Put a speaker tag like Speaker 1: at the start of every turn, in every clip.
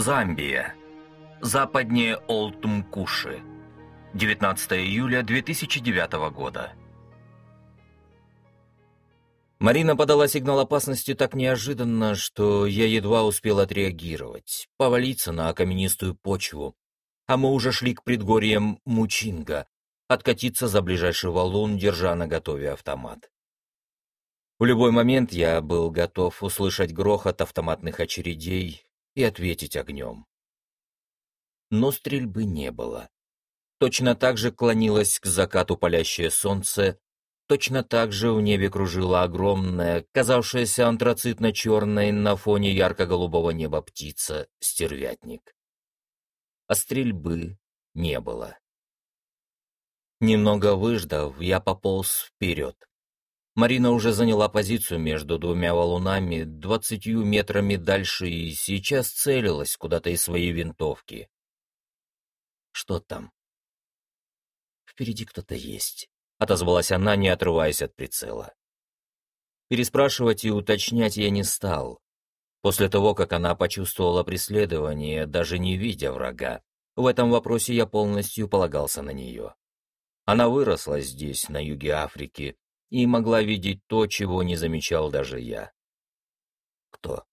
Speaker 1: Замбия. Западнее Олтумкуши. 19 июля 2009 года.
Speaker 2: Марина подала сигнал опасности так неожиданно, что я едва успел отреагировать, повалиться на каменистую почву. А мы уже шли к предгорьям Мучинга, откатиться за ближайший валун, держа на готове автомат. В любой момент я был готов услышать грохот автоматных очередей и ответить огнем. Но стрельбы не было. Точно так же клонилось к закату палящее солнце, точно так же в небе кружила огромная, казавшаяся антрацитно-черной на фоне ярко-голубого неба птица, стервятник. А стрельбы не было. Немного выждав, я пополз вперед. Марина уже заняла позицию между двумя валунами, двадцатью метрами дальше, и сейчас целилась куда-то из своей винтовки. Что там? Впереди кто-то есть, отозвалась она, не отрываясь от прицела. Переспрашивать и уточнять я не стал. После того, как она почувствовала преследование, даже не видя врага, в этом вопросе я полностью полагался на нее. Она выросла здесь, на юге Африки, и могла видеть то, чего не замечал даже я. Кто?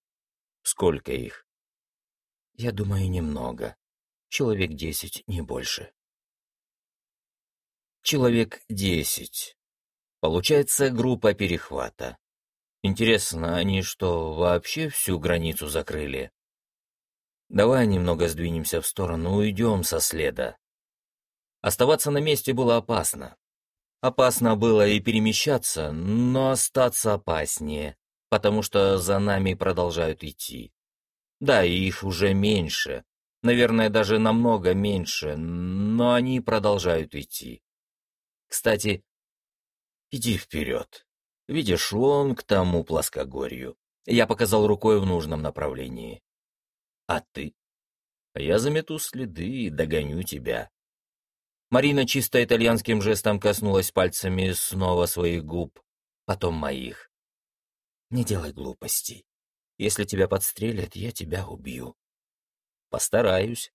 Speaker 2: Сколько их? Я думаю, немного. Человек десять, не больше. Человек десять. Получается группа перехвата. Интересно, они что, вообще всю границу закрыли? Давай немного сдвинемся в сторону, уйдем со следа. Оставаться на месте было опасно. Опасно было и перемещаться, но остаться опаснее, потому что за нами продолжают идти. Да, их уже меньше, наверное, даже намного меньше, но они продолжают идти. Кстати, иди вперед. Видишь, вон к тому плоскогорью. Я показал рукой в нужном направлении. А ты? Я замету следы и догоню тебя. Марина чисто итальянским жестом коснулась пальцами снова своих губ, потом моих. «Не делай глупостей. Если тебя подстрелят, я тебя убью». «Постараюсь».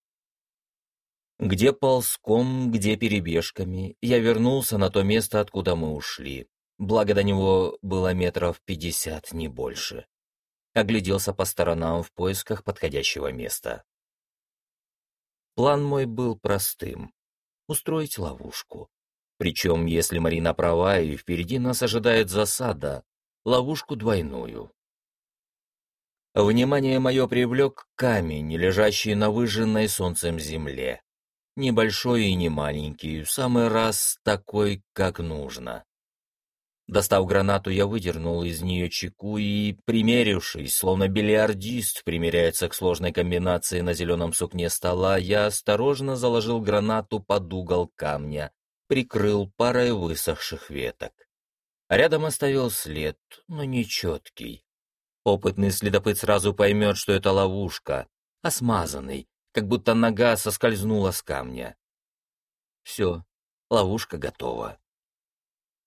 Speaker 2: Где ползком, где перебежками, я вернулся на то место, откуда мы ушли. Благо до него было метров пятьдесят, не больше. Огляделся по сторонам в поисках подходящего места. План мой был простым устроить ловушку. Причем, если Марина права и впереди нас ожидает засада, ловушку двойную. Внимание мое привлек камень, лежащий на выжженной солнцем земле. Небольшой и не маленький, в самый раз такой, как нужно. Достав гранату, я выдернул из нее чеку и, примерившись, словно бильярдист примеряется к сложной комбинации на зеленом сукне стола, я осторожно заложил гранату под угол камня, прикрыл парой высохших веток. Рядом оставил след, но нечеткий. Опытный следопыт сразу поймет, что это ловушка, а смазанный, как будто нога соскользнула с камня. Все, ловушка готова.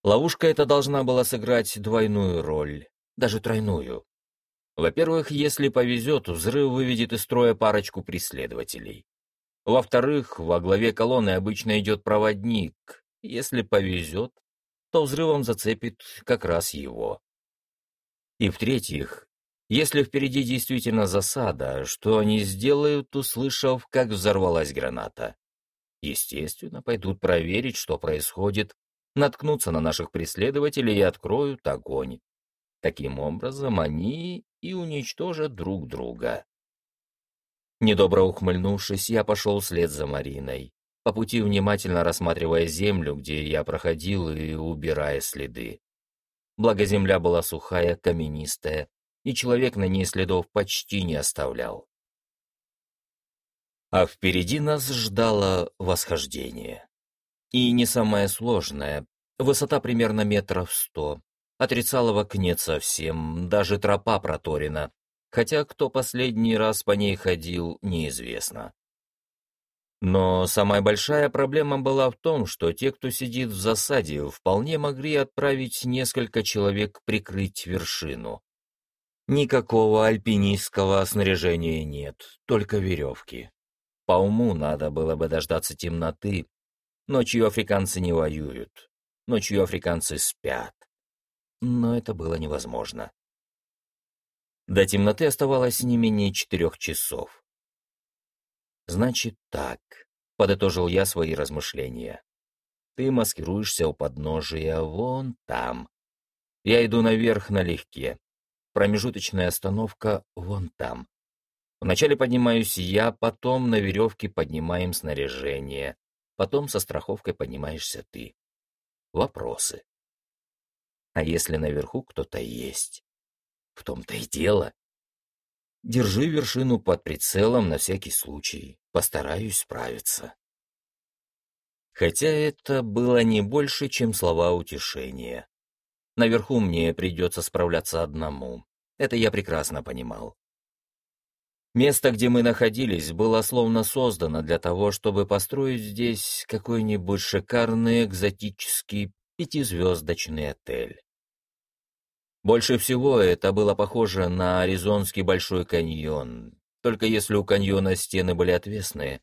Speaker 2: Ловушка эта должна была сыграть двойную роль, даже тройную. Во-первых, если повезет, взрыв выведет из строя парочку преследователей. Во-вторых, во главе колонны обычно идет проводник. Если повезет, то взрывом зацепит как раз его. И в-третьих, если впереди действительно засада, что они сделают, услышав, как взорвалась граната? Естественно, пойдут проверить, что происходит, наткнутся на наших преследователей и откроют огонь. Таким образом, они и уничтожат друг друга. Недобро ухмыльнувшись, я пошел вслед за Мариной, по пути внимательно рассматривая землю, где я проходил, и убирая следы. Благо земля была сухая, каменистая, и человек на ней следов почти не оставлял. А впереди нас ждало восхождение. И не самое сложное. Высота примерно метров сто. Отрицалова нет совсем, даже тропа проторена. Хотя кто последний раз по ней ходил, неизвестно. Но самая большая проблема была в том, что те, кто сидит в засаде, вполне могли отправить несколько человек прикрыть вершину. Никакого альпинистского снаряжения нет, только веревки. По уму надо было бы дождаться темноты. Ночью африканцы не воюют. Ночью африканцы спят. Но это было невозможно. До темноты оставалось не менее четырех часов. «Значит так», — подытожил я свои размышления. «Ты маскируешься у подножия вон там. Я иду наверх налегке. Промежуточная остановка вон там. Вначале поднимаюсь я, потом на веревке поднимаем снаряжение, потом со страховкой поднимаешься ты. Вопросы. А если наверху кто-то есть? В том-то и дело. Держи вершину под прицелом на всякий случай. Постараюсь справиться. Хотя это было не больше, чем слова утешения. Наверху мне придется справляться одному. Это я прекрасно понимал. Место, где мы находились, было словно создано для того, чтобы построить здесь какой-нибудь шикарный экзотический пятизвездочный отель. Больше всего это было похоже на Аризонский Большой каньон, только если у каньона стены были отвесные,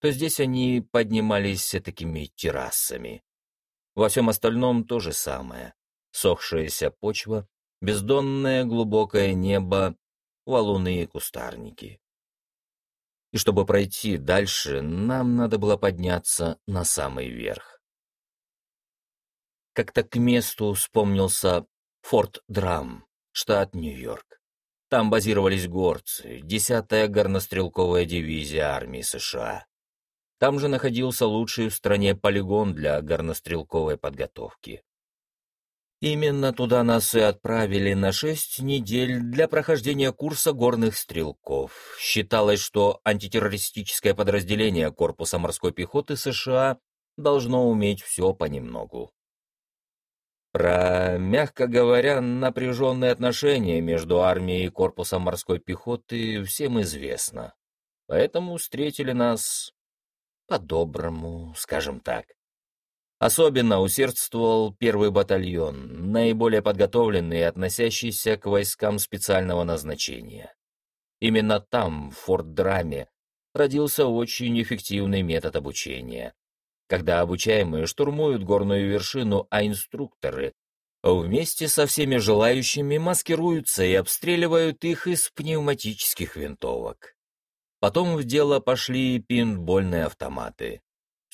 Speaker 2: то здесь они поднимались такими террасами. Во всем остальном то же самое. Сохшаяся почва, бездонное глубокое небо, валуны и кустарники. И чтобы пройти дальше, нам надо было подняться на самый верх. Как-то к месту вспомнился Форт Драм, штат Нью-Йорк. Там базировались горцы, 10-я горнострелковая дивизия армии США. Там же находился лучший в стране полигон для горнострелковой подготовки. Именно туда нас и отправили на шесть недель для прохождения курса горных стрелков. Считалось, что антитеррористическое подразделение Корпуса морской пехоты США должно уметь все понемногу. Про, мягко говоря, напряженные отношения между армией и Корпусом морской пехоты всем известно. Поэтому встретили нас по-доброму, скажем так. Особенно усердствовал первый батальон, наиболее подготовленный и относящийся к войскам специального назначения. Именно там, в Форт-Драме, родился очень эффективный метод обучения. Когда обучаемые штурмуют горную вершину, а инструкторы вместе со всеми желающими маскируются и обстреливают их из пневматических винтовок. Потом в дело пошли пинбольные автоматы.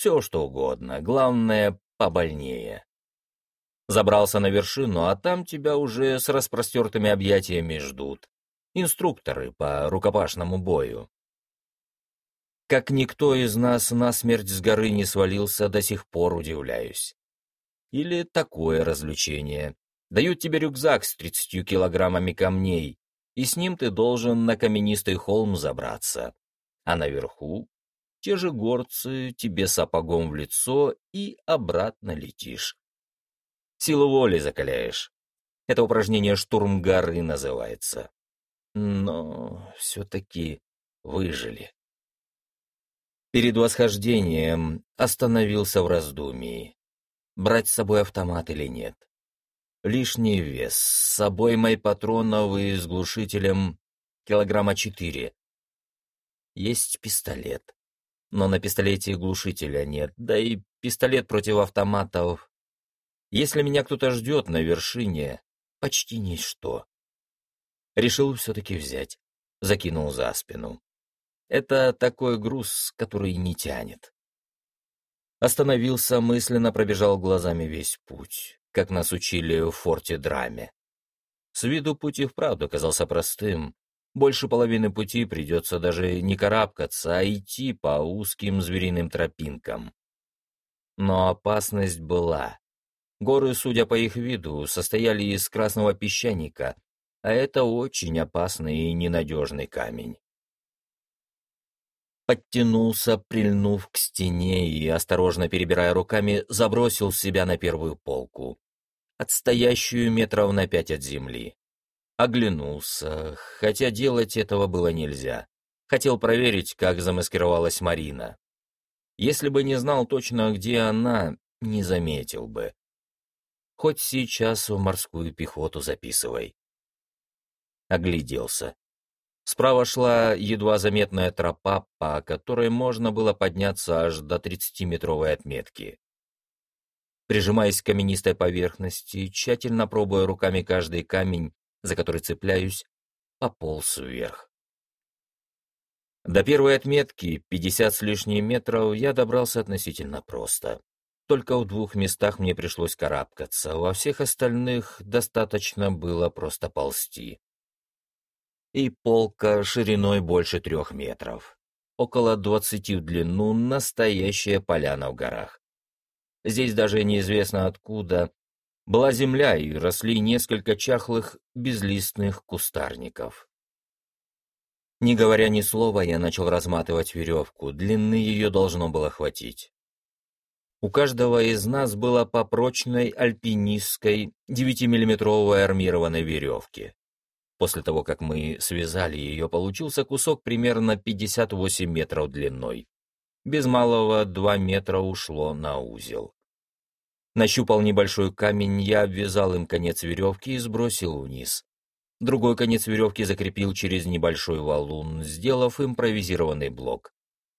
Speaker 2: Все что угодно, главное, побольнее. Забрался на вершину, а там тебя уже с распростертыми объятиями ждут. Инструкторы по рукопашному бою. Как никто из нас насмерть с горы не свалился, до сих пор удивляюсь. Или такое развлечение. Дают тебе рюкзак с тридцатью килограммами камней, и с ним ты должен на каменистый холм забраться. А наверху те же горцы тебе сапогом в лицо и обратно летишь. Силу воли закаляешь. Это упражнение «Штурм горы» называется. Но все-таки выжили. Перед восхождением остановился в раздумии. Брать с собой автомат или нет. Лишний вес. С собой мои патронов и с глушителем килограмма четыре. Есть пистолет но на пистолете глушителя нет, да и пистолет против автоматов. Если меня кто-то ждет на вершине, почти ничто. Решил все-таки взять, закинул за спину. Это такой груз, который не тянет. Остановился, мысленно пробежал глазами весь путь, как нас учили в форте Драме. С виду путь и вправду казался простым, больше половины пути придется даже не карабкаться, а идти по узким звериным тропинкам. Но опасность была. Горы, судя по их виду, состояли из красного песчаника, а это очень опасный и ненадежный камень. Подтянулся, прильнув к стене и, осторожно перебирая руками, забросил себя на первую полку, отстоящую метров на пять от земли. Оглянулся, хотя делать этого было нельзя. Хотел проверить, как замаскировалась Марина. Если бы не знал точно, где она, не заметил бы. Хоть сейчас в морскую пехоту записывай. Огляделся. Справа шла едва заметная тропа, по которой можно было подняться аж до 30-метровой отметки. Прижимаясь к каменистой поверхности, тщательно пробуя руками каждый камень, за который цепляюсь, пополз вверх. До первой отметки, 50 с лишним метров, я добрался относительно просто. Только в двух местах мне пришлось карабкаться, во всех остальных достаточно было просто ползти. И полка шириной больше трех метров. Около двадцати в длину настоящая поляна в горах. Здесь даже неизвестно откуда была земля и росли несколько чахлых безлистных кустарников. Не говоря ни слова, я начал разматывать веревку, длины ее должно было хватить. У каждого из нас было по прочной альпинистской 9-миллиметровой армированной веревке. После того, как мы связали ее, получился кусок примерно 58 метров длиной. Без малого 2 метра ушло на узел. Нащупал небольшой камень, я обвязал им конец веревки и сбросил вниз. Другой конец веревки закрепил через небольшой валун, сделав импровизированный блок,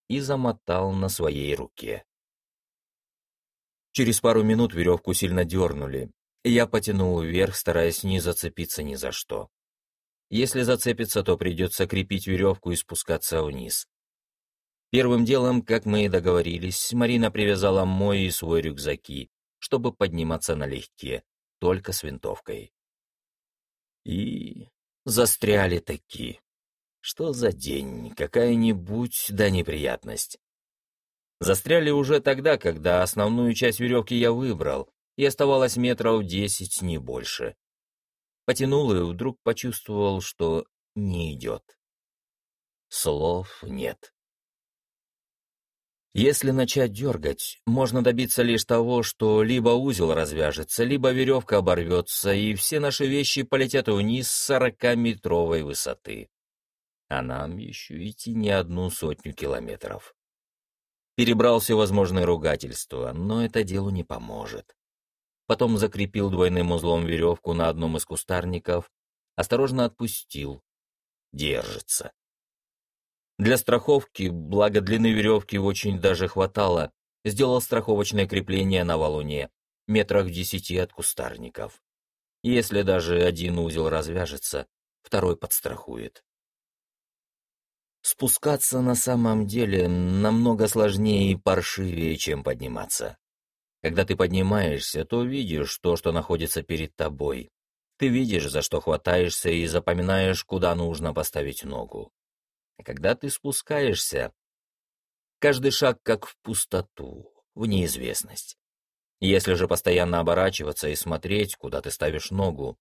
Speaker 2: и замотал на своей руке. Через пару минут веревку сильно дернули, и я потянул вверх, стараясь не зацепиться ни за что. Если зацепиться, то придется крепить веревку и спускаться вниз. Первым делом, как мы и договорились, Марина привязала мой и свой рюкзаки, чтобы подниматься налегке, только с винтовкой. И застряли такие. Что за день, какая-нибудь да неприятность. Застряли уже тогда, когда основную часть веревки я выбрал, и оставалось метров десять, не больше. Потянул и вдруг почувствовал, что не идет. Слов нет. Если начать дергать, можно добиться лишь того, что либо узел развяжется, либо веревка оборвется, и все наши вещи полетят вниз с сорокаметровой высоты. А нам еще идти не одну сотню километров. Перебрал все возможные ругательства, но это делу не поможет. Потом закрепил двойным узлом веревку на одном из кустарников, осторожно отпустил. Держится. Для страховки, благо длины веревки очень даже хватало, сделал страховочное крепление на валуне, метрах десяти от кустарников. Если даже один узел развяжется, второй подстрахует. Спускаться на самом деле намного сложнее и паршивее, чем подниматься. Когда ты поднимаешься, то видишь то, что находится перед тобой. Ты видишь, за что хватаешься, и запоминаешь, куда нужно поставить ногу. Когда ты спускаешься, каждый шаг как в пустоту, в неизвестность. Если же постоянно оборачиваться и смотреть, куда ты ставишь ногу,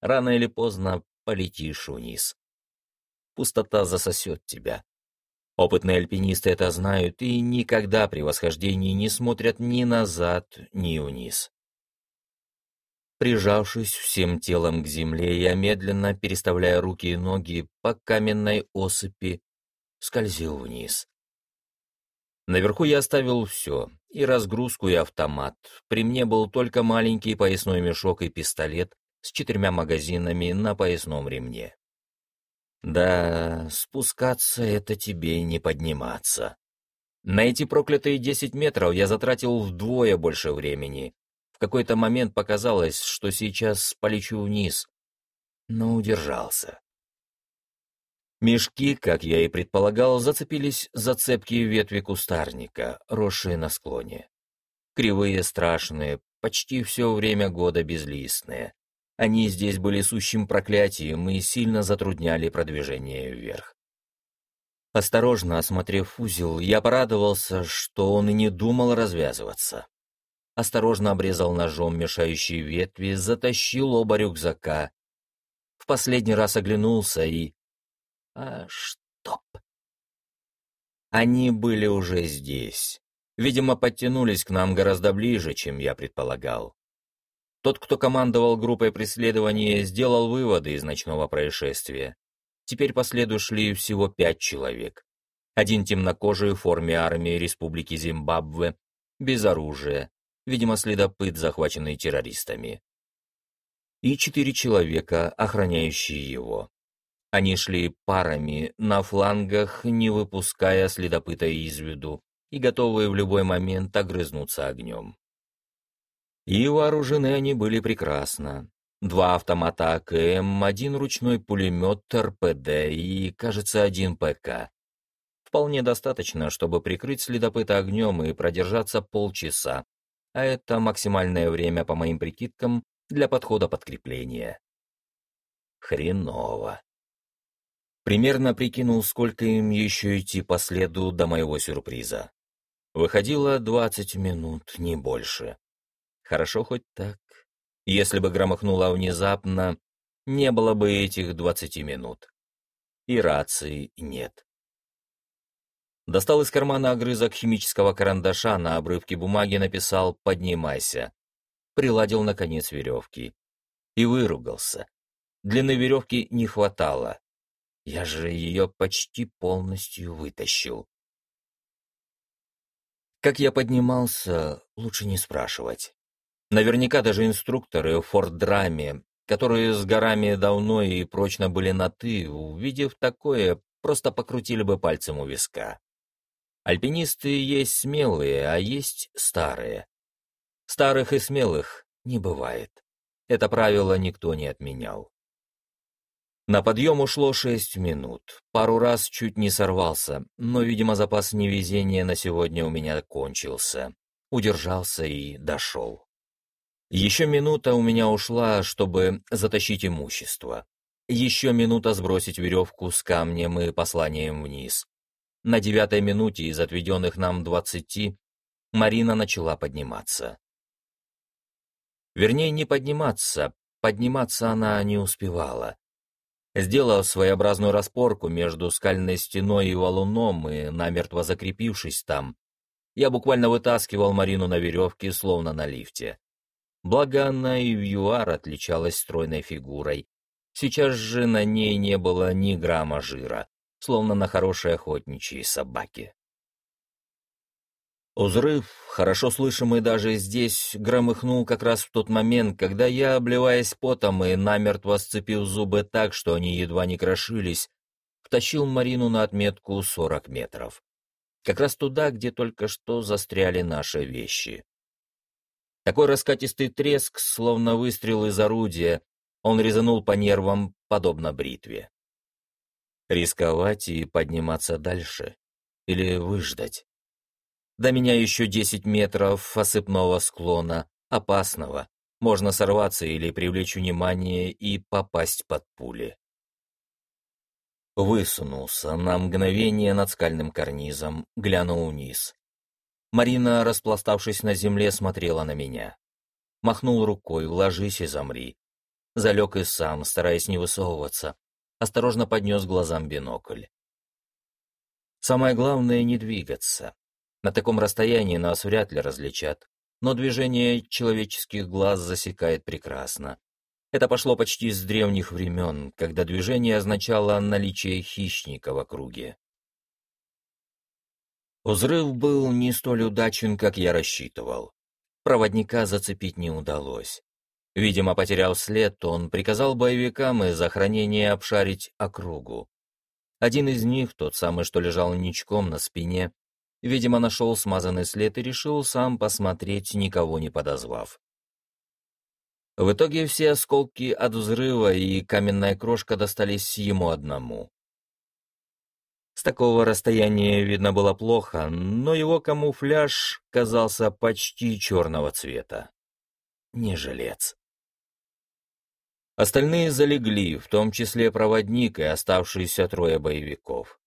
Speaker 2: рано или поздно полетишь вниз. Пустота засосет тебя. Опытные альпинисты это знают и никогда при восхождении не смотрят ни назад, ни вниз. Прижавшись всем телом к земле, я медленно, переставляя руки и ноги по каменной осыпи, скользил вниз. Наверху я оставил все, и разгрузку, и автомат. При мне был только маленький поясной мешок и пистолет с четырьмя магазинами на поясном ремне. Да, спускаться — это тебе не подниматься. На эти проклятые десять метров я затратил вдвое больше времени, в какой-то момент показалось, что сейчас полечу вниз, но удержался. Мешки, как я и предполагал, зацепились за цепкие ветви кустарника, росшие на склоне. Кривые, страшные, почти все время года безлистные. Они здесь были сущим проклятием и сильно затрудняли продвижение вверх. Осторожно осмотрев узел, я порадовался, что он и не думал развязываться осторожно обрезал ножом мешающие ветви, затащил оба рюкзака. В последний раз оглянулся и... А стоп! Они были уже здесь. Видимо, подтянулись к нам гораздо ближе, чем я предполагал. Тот, кто командовал группой преследования, сделал выводы из ночного происшествия. Теперь по следу шли всего пять человек. Один темнокожий в форме армии Республики Зимбабве, без оружия, видимо, следопыт, захваченный террористами. И четыре человека, охраняющие его. Они шли парами, на флангах, не выпуская следопыта из виду, и готовые в любой момент огрызнуться огнем. И вооружены они были прекрасно. Два автомата АКМ, один ручной пулемет РПД и, кажется, один ПК. Вполне достаточно, чтобы прикрыть следопыта огнем и продержаться полчаса, а это максимальное время, по моим прикидкам, для подхода подкрепления. Хреново. Примерно прикинул, сколько им еще идти по следу до моего сюрприза. Выходило двадцать минут, не больше. Хорошо хоть так. Если бы громыхнуло внезапно, не было бы этих двадцати минут. И рации нет. Достал из кармана огрызок химического карандаша, на обрывке бумаги написал «Поднимайся». Приладил, наконец, веревки. И выругался. Длины веревки не хватало. Я же ее почти полностью вытащил. Как я поднимался, лучше не спрашивать. Наверняка даже инструкторы в форт-драме, которые с горами давно и прочно были на «ты», увидев такое, просто покрутили бы пальцем у виска. Альпинисты есть смелые, а есть старые. Старых и смелых не бывает. Это правило никто не отменял. На подъем ушло шесть минут. Пару раз чуть не сорвался, но, видимо, запас невезения на сегодня у меня кончился. Удержался и дошел. Еще минута у меня ушла, чтобы затащить имущество. Еще минута сбросить веревку с камнем и посланием вниз. На девятой минуте из отведенных нам двадцати Марина начала подниматься. Вернее, не подниматься, подниматься она не успевала. Сделав своеобразную распорку между скальной стеной и валуном и намертво закрепившись там, я буквально вытаскивал Марину на веревке, словно на лифте. Благо она и в ЮАР отличалась стройной фигурой. Сейчас же на ней не было ни грамма жира, словно на хорошей охотничьей собаке. Взрыв, хорошо слышимый даже здесь, громыхнул как раз в тот момент, когда я, обливаясь потом и намертво сцепив зубы так, что они едва не крошились, втащил Марину на отметку 40 метров. Как раз туда, где только что застряли наши вещи. Такой раскатистый треск, словно выстрел из орудия, он резанул по нервам, подобно бритве. Рисковать и подниматься дальше? Или выждать? До меня еще десять метров осыпного склона, опасного. Можно сорваться или привлечь внимание и попасть под пули. Высунулся на мгновение над скальным карнизом, глянул вниз. Марина, распластавшись на земле, смотрела на меня. Махнул рукой, ложись и замри. Залег и сам, стараясь не высовываться. Осторожно поднес глазам бинокль. Самое главное — не двигаться. На таком расстоянии нас вряд ли различат, но движение человеческих глаз засекает прекрасно. Это пошло почти с древних времен, когда движение означало наличие хищника в округе. Взрыв был не столь удачен, как я рассчитывал. Проводника зацепить не удалось. Видимо, потерял след, он приказал боевикам из охранения обшарить округу. Один из них, тот самый, что лежал ничком на спине, Видимо, нашел смазанный след и решил сам посмотреть, никого не подозвав. В итоге все осколки от взрыва и каменная крошка достались ему одному. С такого расстояния видно было плохо, но его камуфляж казался почти черного цвета. Не жилец. Остальные залегли, в том числе проводник и оставшиеся трое боевиков.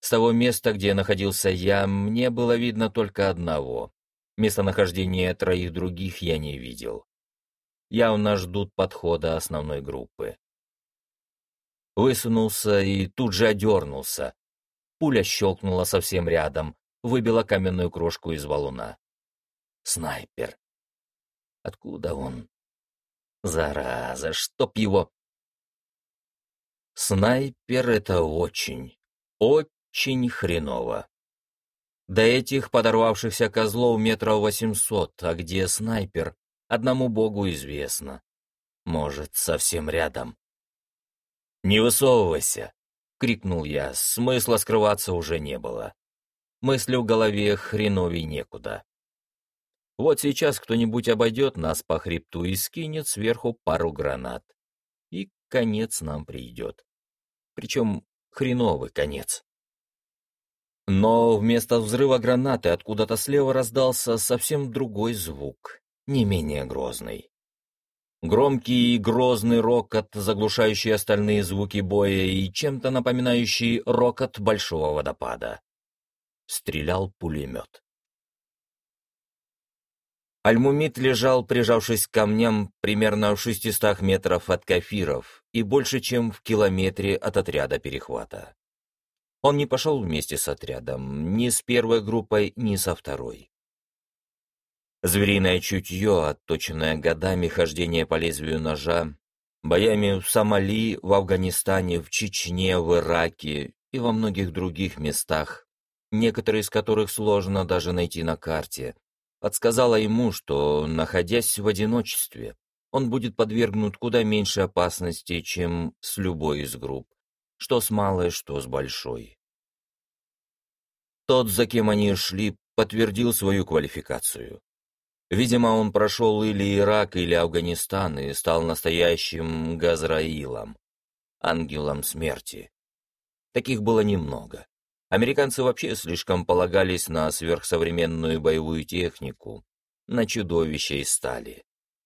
Speaker 2: С того места, где находился я, мне было видно только одного. Местонахождение троих других я не видел. Явно ждут подхода основной группы. Высунулся и тут же одернулся. Пуля щелкнула совсем рядом, выбила каменную крошку из валуна. Снайпер. Откуда он? Зараза, чтоб его... Снайпер — это очень, очень хреново. До этих подорвавшихся козлов метров восемьсот, а где снайпер, одному богу известно. Может, совсем рядом. «Не высовывайся!» — крикнул я. Смысла скрываться уже не было. Мысли в голове хреновей некуда. Вот сейчас кто-нибудь обойдет нас по хребту и скинет сверху пару гранат. И конец нам придет. Причем хреновый конец. Но вместо взрыва гранаты откуда-то слева раздался совсем другой звук, не менее грозный. Громкий и грозный рокот, заглушающий остальные звуки боя и чем-то напоминающий рокот большого водопада. Стрелял пулемет. Альмумит лежал, прижавшись к камням, примерно в шестистах метров от кафиров и больше, чем в километре от отряда перехвата. Он не пошел вместе с отрядом, ни с первой группой, ни со второй. Звериное чутье, отточенное годами хождения по лезвию ножа, боями в Сомали, в Афганистане, в Чечне, в Ираке и во многих других местах, некоторые из которых сложно даже найти на карте, подсказала ему, что, находясь в одиночестве, он будет подвергнут куда меньше опасности, чем с любой из групп, что с малой, что с большой. Тот, за кем они шли, подтвердил свою квалификацию. Видимо, он прошел или Ирак, или Афганистан и стал настоящим Газраилом, ангелом смерти. Таких было немного. Американцы вообще слишком полагались на сверхсовременную боевую технику, на чудовища из стали.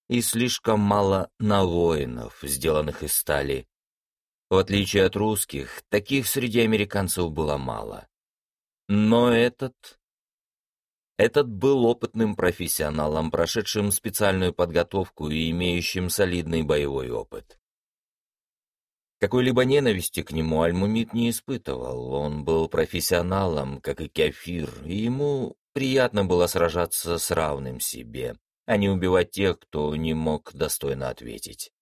Speaker 2: И слишком мало на воинов, сделанных из стали. В отличие от русских, таких среди американцев было мало. Но этот этот был опытным профессионалом, прошедшим специальную подготовку и имеющим солидный боевой опыт. Какой-либо ненависти к нему Альмумит не испытывал, он был профессионалом, как и Кефир, и ему приятно было сражаться с равным себе, а не убивать тех, кто не мог достойно ответить.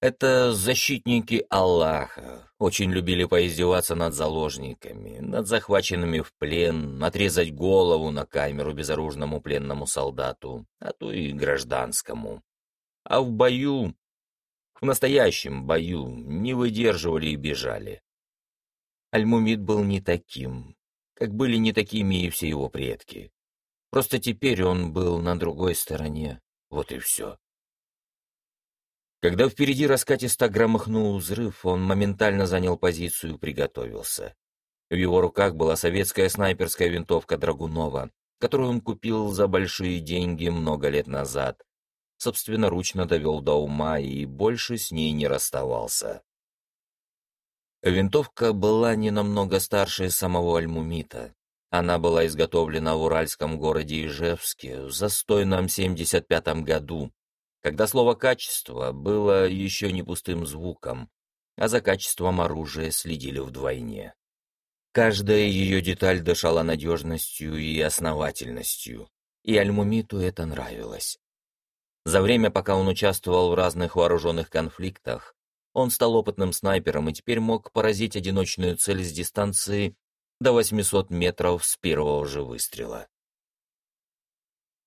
Speaker 2: Это защитники Аллаха, очень любили поиздеваться над заложниками, над захваченными в плен, отрезать голову на камеру безоружному пленному солдату, а то и гражданскому. А в бою, в настоящем бою, не выдерживали и бежали. Альмумид был не таким, как были не такими и все его предки. Просто теперь он был на другой стороне, вот и все. Когда впереди раскатисто громыхнул взрыв, он моментально занял позицию и приготовился. В его руках была советская снайперская винтовка Драгунова, которую он купил за большие деньги много лет назад. Собственноручно довел до ума и больше с ней не расставался. Винтовка была не намного старше самого Альмумита. Она была изготовлена в уральском городе Ижевске в застойном 75-м году когда слово «качество» было еще не пустым звуком, а за качеством оружия следили вдвойне. Каждая ее деталь дышала надежностью и основательностью, и Альмумиту это нравилось. За время, пока он участвовал в разных вооруженных конфликтах, он стал опытным снайпером и теперь мог поразить одиночную цель с дистанции до 800 метров с первого же выстрела.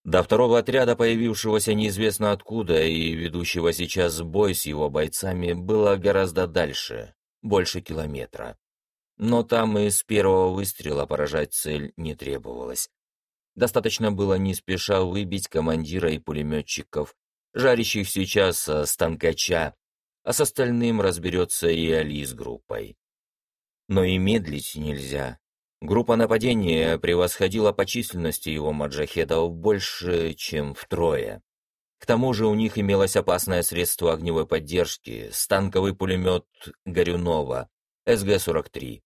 Speaker 2: До второго отряда, появившегося неизвестно откуда и ведущего сейчас бой с его бойцами, было гораздо дальше, больше километра. Но там и с первого выстрела поражать цель не требовалось. Достаточно было не спеша выбить командира и пулеметчиков, жарящих сейчас со станкача, а с остальным разберется и Али с группой. Но и медлить нельзя, Группа нападения превосходила по численности его маджахедов больше, чем втрое. К тому же у них имелось опасное средство огневой поддержки, станковый пулемет Горюнова, СГ-43.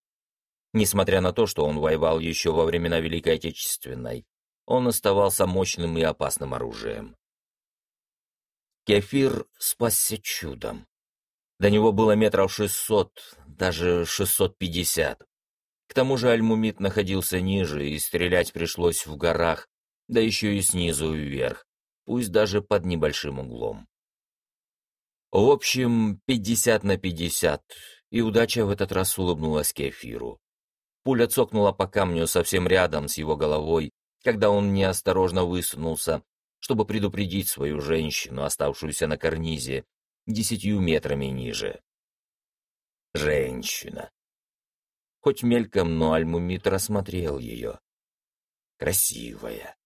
Speaker 2: Несмотря на то, что он воевал еще во времена Великой Отечественной, он оставался мощным и опасным оружием. Кефир спасся чудом. До него было метров шестьсот, даже шестьсот пятьдесят. К тому же Альмумит находился ниже, и стрелять пришлось в горах, да еще и снизу вверх, пусть даже под небольшим углом. В общем, пятьдесят на пятьдесят, и удача в этот раз улыбнулась Кефиру. Пуля цокнула по камню совсем рядом с его головой, когда он неосторожно высунулся, чтобы предупредить свою женщину, оставшуюся на карнизе, десятью метрами ниже. Женщина. Хоть мельком, но Альмумит рассмотрел ее. Красивая.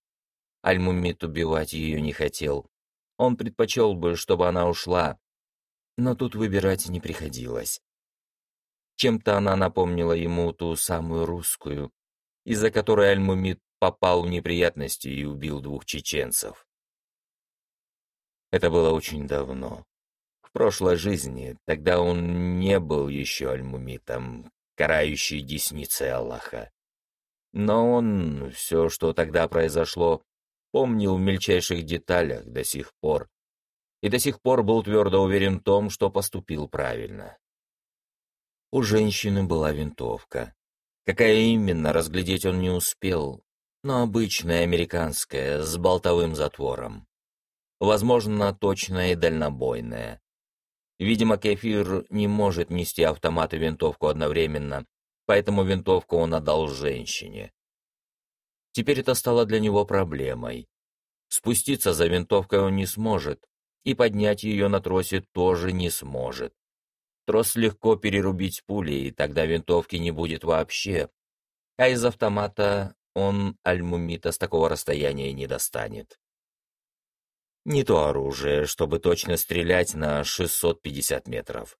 Speaker 2: Альмумит убивать ее не хотел. Он предпочел бы, чтобы она ушла. Но тут выбирать не приходилось. Чем-то она напомнила ему ту самую русскую, из-за которой Альмумит попал в неприятности и убил двух чеченцев. Это было очень давно. В прошлой жизни, тогда он не был еще Альмумитом, карающей десницей Аллаха. Но он все, что тогда произошло, помнил в мельчайших деталях до сих пор. И до сих пор был твердо уверен в том, что поступил правильно. У женщины была винтовка. Какая именно, разглядеть он не успел, но обычная американская, с болтовым затвором. Возможно, точная и дальнобойная. Видимо, Кефир не может нести автомат и винтовку одновременно, поэтому винтовку он отдал женщине. Теперь это стало для него проблемой. Спуститься за винтовкой он не сможет, и поднять ее на тросе тоже не сможет. Трос легко перерубить пулей, и тогда винтовки не будет вообще. А из автомата он альмумита с такого расстояния не достанет. Не то оружие, чтобы точно стрелять на 650 метров.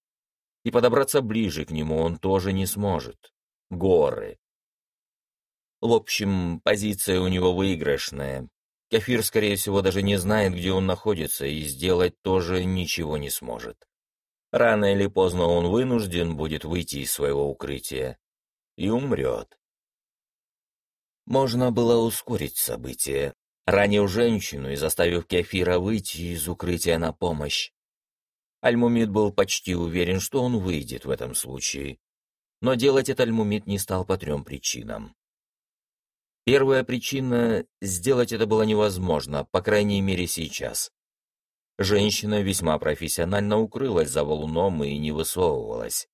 Speaker 2: И подобраться ближе к нему он тоже не сможет. Горы. В общем, позиция у него выигрышная. Кафир, скорее всего, даже не знает, где он находится, и сделать тоже ничего не сможет. Рано или поздно он вынужден будет выйти из своего укрытия и умрет. Можно было ускорить события, ранив женщину и заставив Кефира выйти из укрытия на помощь. Альмумид был почти уверен, что он выйдет в этом случае. Но делать это Альмумид не стал по трем причинам. Первая причина — сделать это было невозможно, по крайней мере сейчас. Женщина весьма профессионально укрылась за валуном и не высовывалась.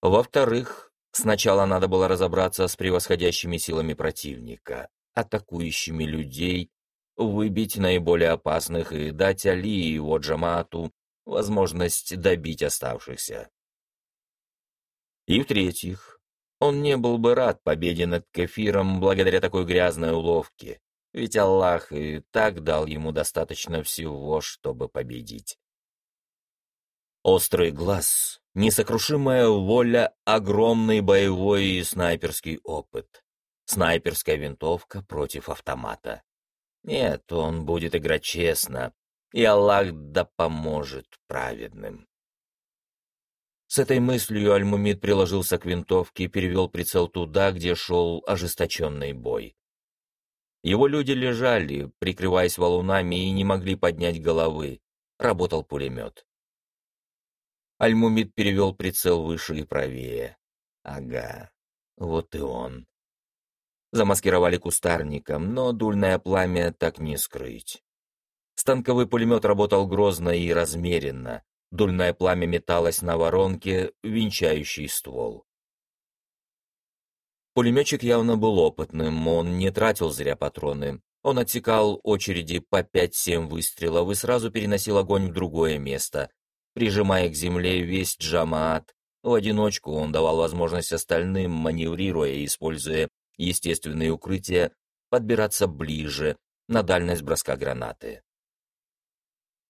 Speaker 2: Во-вторых, сначала надо было разобраться с превосходящими силами противника, атакующими людей, выбить наиболее опасных и дать Али и его джамату возможность добить оставшихся. И в-третьих, он не был бы рад победе над Кефиром благодаря такой грязной уловке, ведь Аллах и так дал ему достаточно всего, чтобы победить. Острый глаз, несокрушимая воля, огромный боевой и снайперский опыт. Снайперская винтовка против автомата. Нет, он будет играть честно, и Аллах да поможет праведным. С этой мыслью Альмумид приложился к винтовке и перевел прицел туда, где шел ожесточенный бой. Его люди лежали, прикрываясь валунами, и не могли поднять головы. Работал пулемет. Альмумид перевел прицел выше и правее. Ага, вот и он замаскировали кустарником, но дульное пламя так не скрыть. Станковый пулемет работал грозно и размеренно. Дульное пламя металось на воронке, венчающий ствол. Пулеметчик явно был опытным, он не тратил зря патроны. Он отсекал очереди по 5-7 выстрелов и сразу переносил огонь в другое место, прижимая к земле весь джамаат. В одиночку он давал возможность остальным, маневрируя и используя естественные укрытия, подбираться ближе, на дальность броска гранаты.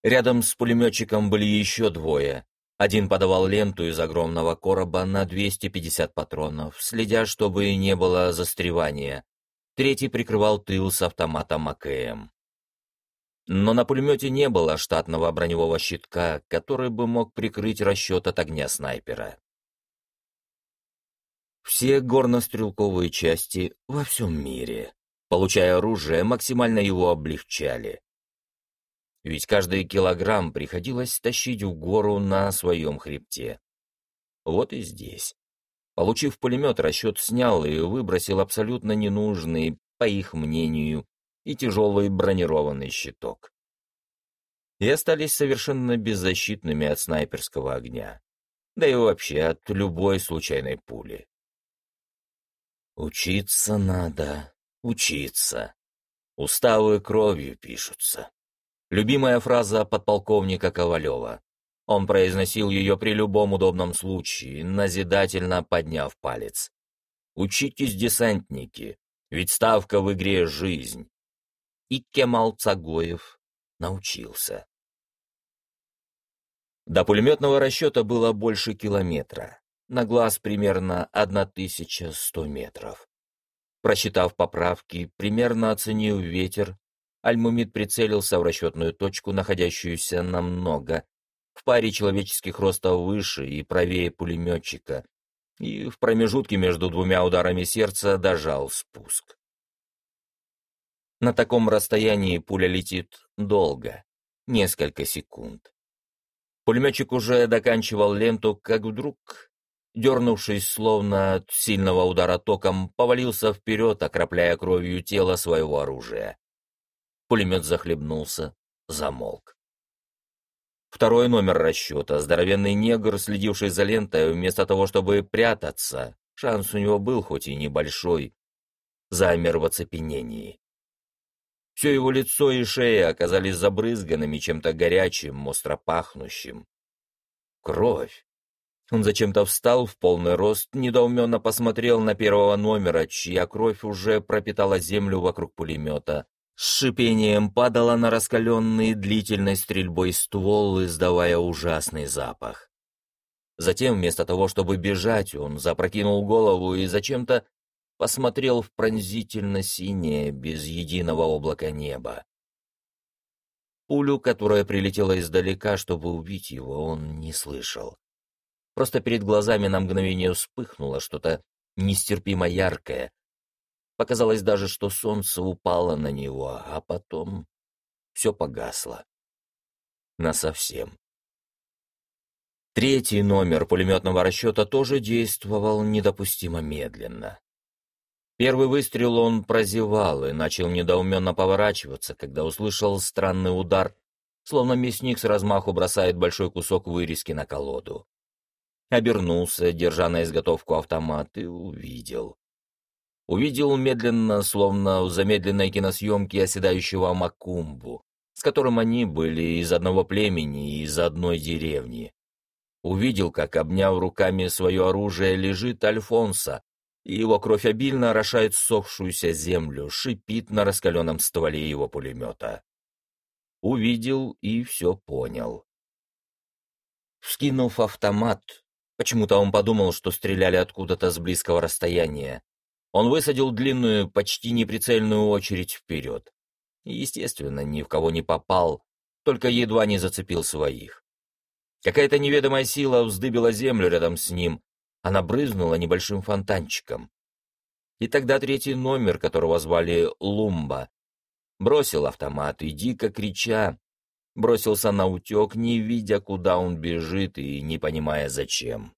Speaker 2: Рядом с пулеметчиком были еще двое. Один подавал ленту из огромного короба на 250 патронов, следя, чтобы не было застревания. Третий прикрывал тыл с автоматом АКМ. Но на пулемете не было штатного броневого щитка, который бы мог прикрыть расчет от огня снайпера. Все горнострелковые части во всем мире, получая оружие, максимально его облегчали. Ведь каждый килограмм приходилось тащить в гору на своем хребте. Вот и здесь. Получив пулемет, расчет снял и выбросил абсолютно ненужный, по их мнению, и тяжелый бронированный щиток. И остались совершенно беззащитными от снайперского огня, да и вообще от любой случайной пули. Учиться надо, учиться. Уставы кровью пишутся. Любимая фраза подполковника Ковалева. Он произносил ее при любом удобном случае, назидательно подняв палец. «Учитесь, десантники, ведь ставка в игре — жизнь». И Кемал Цагоев научился. До пулеметного расчета было больше километра. На глаз примерно 1100 метров. Просчитав поправки, примерно оценив ветер, Альмумид прицелился в расчетную точку, находящуюся намного, в паре человеческих ростов выше и правее пулеметчика, и в промежутке между двумя ударами сердца дожал спуск. На таком расстоянии пуля летит долго, несколько секунд. Пулеметчик уже доканчивал ленту, как вдруг, дернувшись словно от сильного удара током, повалился вперед, окропляя кровью тело своего оружия. Пулемет захлебнулся, замолк. Второй номер расчета, здоровенный негр, следивший за лентой, вместо того, чтобы прятаться, шанс у него был хоть и небольшой, замер в оцепенении. Все его лицо и шея оказались забрызганными чем-то горячим, остро пахнущим. Кровь. Он зачем-то встал в полный рост, недоуменно посмотрел на первого номера, чья кровь уже пропитала землю вокруг пулемета. С шипением падала на раскаленный длительной стрельбой ствол, издавая ужасный запах. Затем, вместо того, чтобы бежать, он запрокинул голову и зачем-то посмотрел в пронзительно-синее, без единого облака неба. Пулю, которая прилетела издалека, чтобы убить его, он не слышал. Просто перед глазами на мгновение вспыхнуло что-то нестерпимо яркое. Показалось даже, что солнце упало на него, а потом все погасло. Насовсем. Третий номер пулеметного расчета тоже действовал недопустимо медленно. Первый выстрел он прозевал и начал недоуменно поворачиваться, когда услышал странный удар, словно мясник с размаху бросает большой кусок вырезки на колоду. Обернулся, держа на изготовку автомат, и увидел. Увидел медленно, словно в замедленной киносъемке оседающего Макумбу, с которым они были из одного племени и из одной деревни. Увидел, как, обняв руками свое оружие, лежит Альфонса, и его кровь обильно орошает сохшуюся землю, шипит на раскаленном стволе его пулемета. Увидел и все понял. Вскинув автомат, почему-то он подумал, что стреляли откуда-то с близкого расстояния, он высадил длинную, почти неприцельную очередь вперед. естественно, ни в кого не попал, только едва не зацепил своих. Какая-то неведомая сила вздыбила землю рядом с ним, она брызнула небольшим фонтанчиком. И тогда третий номер, которого звали Лумба, бросил автомат и, дико крича, бросился на утек, не видя, куда он бежит и не понимая, зачем.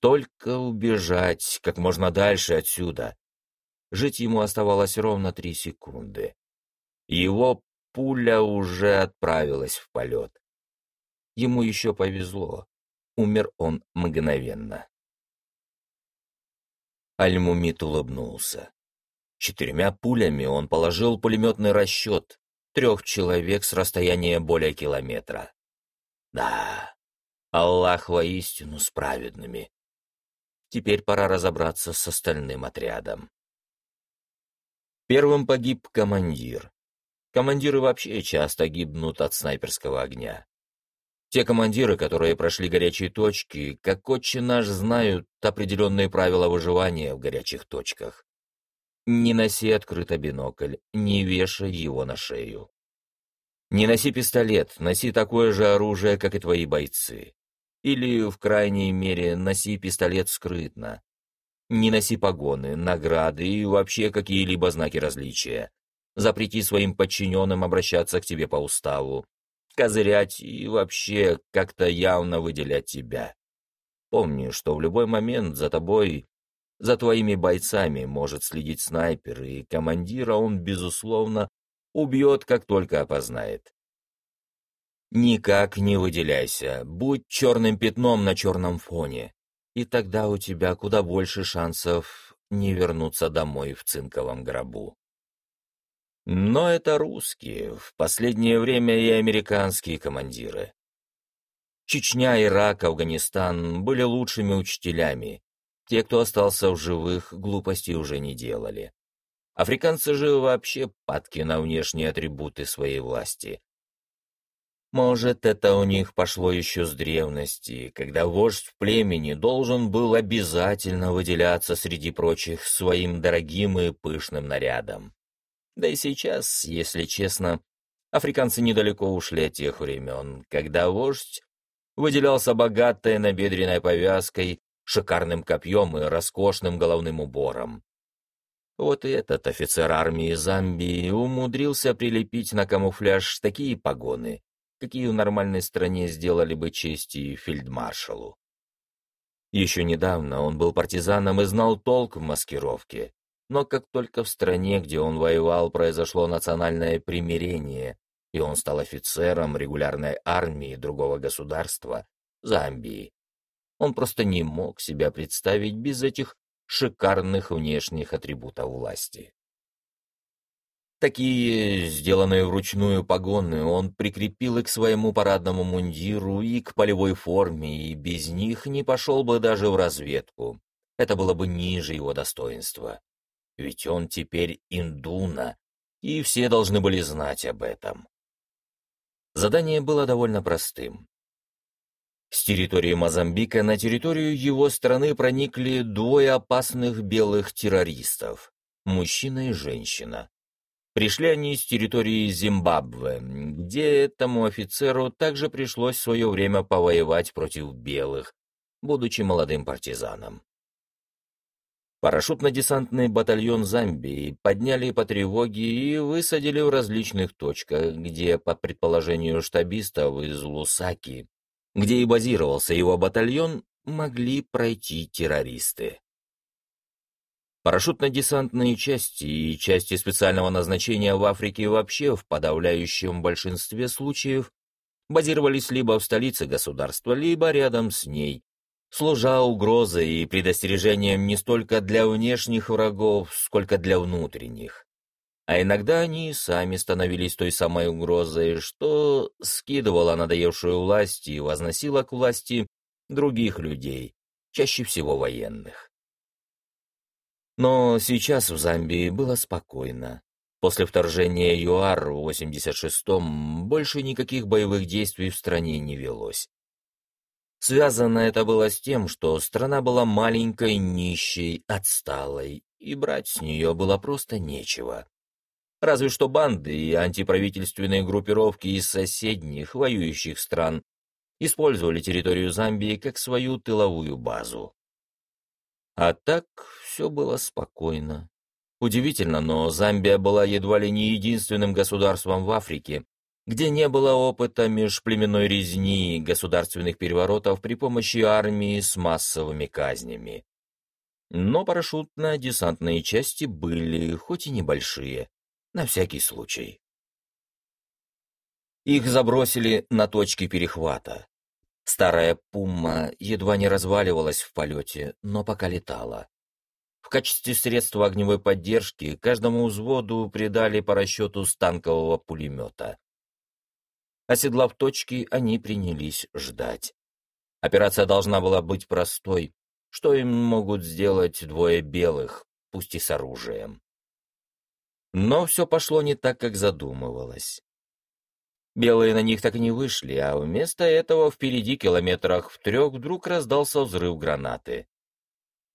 Speaker 2: Только убежать как можно дальше отсюда. Жить ему оставалось ровно три секунды. Его пуля уже отправилась в полет. Ему еще повезло. Умер он мгновенно. Альмумит улыбнулся. Четырьмя пулями он положил пулеметный расчет, трех человек с расстояния более километра. Да, Аллах воистину с праведными. Теперь пора разобраться с остальным отрядом. Первым погиб командир. Командиры вообще часто гибнут от снайперского огня. Те командиры, которые прошли горячие точки, как отче наш, знают определенные правила выживания в горячих точках. Не носи открыто бинокль, не вешай его на шею. Не носи пистолет, носи такое же оружие, как и твои бойцы. Или, в крайней мере, носи пистолет скрытно. Не носи погоны, награды и вообще какие-либо знаки различия. Запрети своим подчиненным обращаться к тебе по уставу козырять и вообще как-то явно выделять тебя. Помни, что в любой момент за тобой, за твоими бойцами может следить снайпер, и командира он, безусловно, убьет, как только опознает. Никак не выделяйся, будь черным пятном на черном фоне, и тогда у тебя куда больше шансов не вернуться домой в цинковом гробу. Но это русские, в последнее время и американские командиры. Чечня, Ирак, Афганистан были лучшими учителями. Те, кто остался в живых, глупостей уже не делали. Африканцы же вообще падки на внешние атрибуты своей власти. Может, это у них пошло еще с древности, когда вождь племени должен был обязательно выделяться среди прочих своим дорогим и пышным нарядом. Да и сейчас, если честно, африканцы недалеко ушли от тех времен, когда вождь выделялся богатой набедренной повязкой, шикарным копьем и роскошным головным убором. Вот и этот офицер армии Замбии умудрился прилепить на камуфляж такие погоны, какие в нормальной стране сделали бы чести фельдмаршалу. Еще недавно он был партизаном и знал толк в маскировке, но как только в стране, где он воевал, произошло национальное примирение, и он стал офицером регулярной армии другого государства, Замбии, он просто не мог себя представить без этих шикарных внешних атрибутов власти. Такие, сделанные вручную погоны, он прикрепил и к своему парадному мундиру, и к полевой форме, и без них не пошел бы даже в разведку. Это было бы ниже его достоинства. Ведь он теперь индуна, и все должны были знать об этом. Задание было довольно простым. С территории Мозамбика на территорию его страны проникли двое опасных белых террористов – мужчина и женщина. Пришли они с территории Зимбабве, где этому офицеру также пришлось в свое время повоевать против белых, будучи молодым партизаном. Парашютно-десантный батальон Замбии подняли по тревоге и высадили в различных точках, где, по предположению штабистов из Лусаки, где и базировался его батальон, могли пройти террористы. Парашютно-десантные части и части специального назначения в Африке вообще в подавляющем большинстве случаев базировались либо в столице государства, либо рядом с ней, служа угрозой и предостережением не столько для внешних врагов, сколько для внутренних. А иногда они сами становились той самой угрозой, что скидывала надоевшую власть и возносила к власти других людей, чаще всего военных. Но сейчас в Замбии было спокойно. После вторжения ЮАР в 86-м больше никаких боевых действий в стране не велось. Связано это было с тем, что страна была маленькой, нищей, отсталой, и брать с нее было просто нечего. Разве что банды и антиправительственные группировки из соседних, воюющих стран использовали территорию Замбии как свою тыловую базу. А так все было спокойно. Удивительно, но Замбия была едва ли не единственным государством в Африке, где не было опыта межплеменной резни и государственных переворотов при помощи армии с массовыми казнями. Но парашютно-десантные части были, хоть и небольшие, на всякий случай. Их забросили на точки перехвата. Старая пума едва не разваливалась в полете, но пока летала. В качестве средства огневой поддержки каждому взводу придали по расчету станкового пулемета. Оседлав точки, они принялись ждать. Операция должна была быть простой. Что им могут сделать двое белых, пусть и с оружием? Но все пошло не так, как задумывалось. Белые на них так и не вышли, а вместо этого впереди километрах в трех вдруг раздался взрыв гранаты.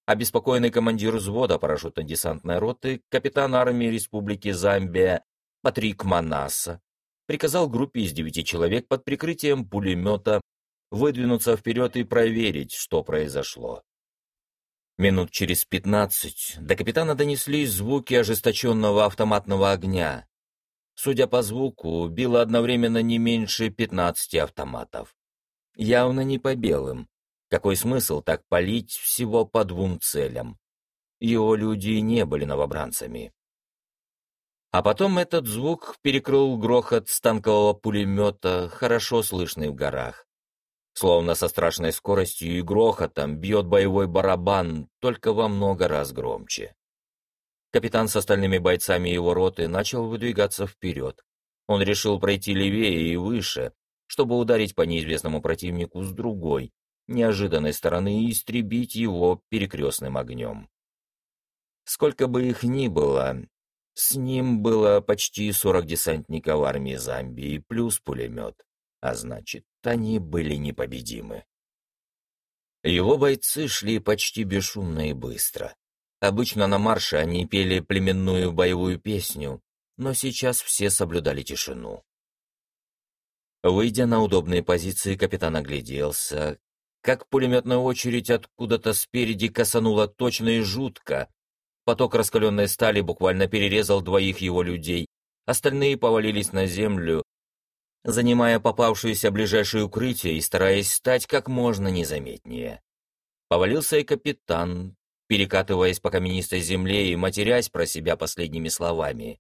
Speaker 2: Обеспокоенный командир взвода парашютно-десантной роты, капитан армии Республики Замбия Патрик Манаса, приказал группе из девяти человек под прикрытием пулемета выдвинуться вперед и проверить, что произошло. Минут через пятнадцать до капитана донеслись звуки ожесточенного автоматного огня. Судя по звуку, било одновременно не меньше пятнадцати автоматов. Явно не по белым. Какой смысл так палить всего по двум целям? Его люди не были новобранцами. А потом этот звук перекрыл грохот станкового пулемета, хорошо слышный в горах. Словно со страшной скоростью и грохотом бьет боевой барабан, только во много раз громче. Капитан с остальными бойцами его роты начал выдвигаться вперед. Он решил пройти левее и выше, чтобы ударить по неизвестному противнику с другой, неожиданной стороны и истребить его перекрестным огнем. Сколько бы их ни было, с ним было почти 40 десантников армии Замбии плюс пулемет, а значит, они были непобедимы. Его бойцы шли почти бесшумно и быстро. Обычно на марше они пели племенную боевую песню, но сейчас все соблюдали тишину. Выйдя на удобные позиции, капитан огляделся, как пулеметная очередь откуда-то спереди косанула точно и жутко, Поток раскаленной стали буквально перерезал двоих его людей, остальные повалились на землю, занимая попавшееся ближайшее укрытие и стараясь стать как можно незаметнее. Повалился и капитан, перекатываясь по каменистой земле и матерясь про себя последними словами.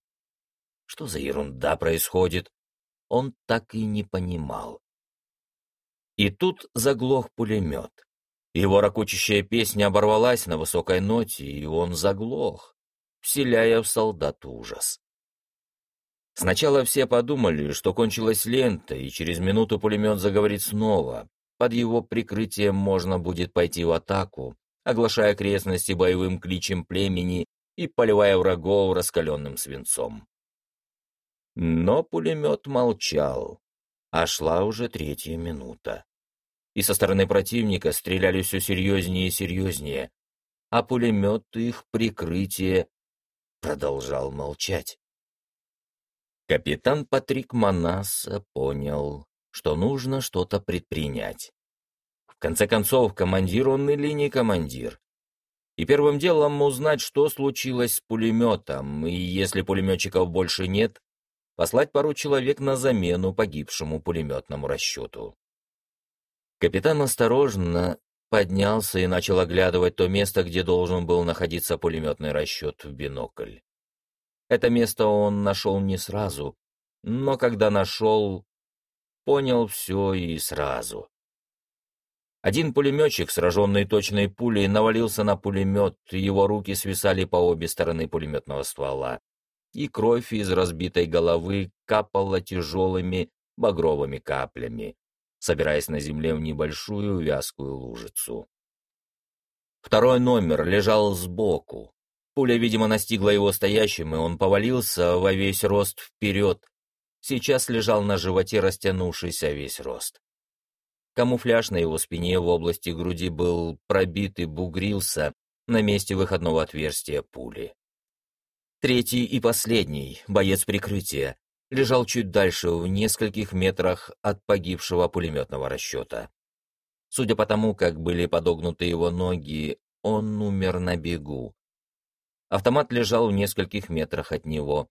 Speaker 2: Что за ерунда происходит? Он так и не понимал. И тут заглох пулемет. Его ракучащая песня оборвалась на высокой ноте, и он заглох, вселяя в солдат ужас. Сначала все подумали, что кончилась лента, и через минуту пулемет заговорит снова. Под его прикрытием можно будет пойти в атаку, оглашая окрестности боевым кличем племени и поливая врагов раскаленным свинцом. Но пулемет молчал, а шла уже третья минута и со стороны противника стреляли все серьезнее и серьезнее, а пулемет их прикрытие продолжал молчать. Капитан Патрик Манаса понял, что нужно что-то предпринять. В конце концов, командир он или не командир. И первым делом узнать, что случилось с пулеметом, и если пулеметчиков больше нет, послать пару человек на замену погибшему пулеметному расчету. Капитан осторожно поднялся и начал оглядывать то место, где должен был находиться пулеметный расчет в бинокль. Это место он нашел не сразу, но когда нашел, понял все и сразу. Один пулеметчик, сраженный точной пулей, навалился на пулемет, его руки свисали по обе стороны пулеметного ствола, и кровь из разбитой головы капала тяжелыми багровыми каплями, собираясь на земле в небольшую вязкую лужицу. Второй номер лежал сбоку. Пуля, видимо, настигла его стоящим, и он повалился во весь рост вперед. Сейчас лежал на животе, растянувшийся весь рост. Камуфляж на его спине в области груди был пробит и бугрился на месте выходного отверстия пули. Третий и последний, боец прикрытия, лежал чуть дальше, в нескольких метрах от погибшего пулеметного расчета. Судя по тому, как были подогнуты его ноги, он умер на бегу. Автомат лежал в нескольких метрах от него.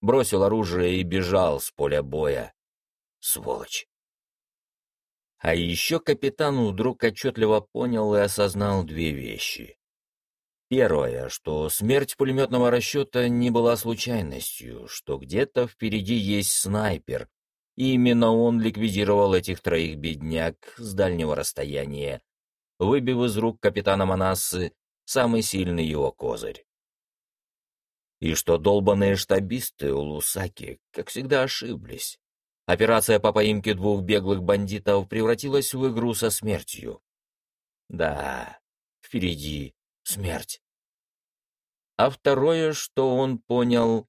Speaker 2: Бросил оружие и бежал с поля боя. Сволочь. А еще капитан вдруг отчетливо понял и осознал две вещи. Первое, что смерть пулеметного расчета не была случайностью, что где-то впереди есть снайпер, и именно он ликвидировал этих троих бедняк с дальнего расстояния, выбив из рук капитана Манассы самый сильный его козырь. И что долбанные штабисты у Лусаки, как всегда, ошиблись. Операция по поимке двух беглых бандитов превратилась в игру со смертью. Да, впереди смерть. А второе, что он понял,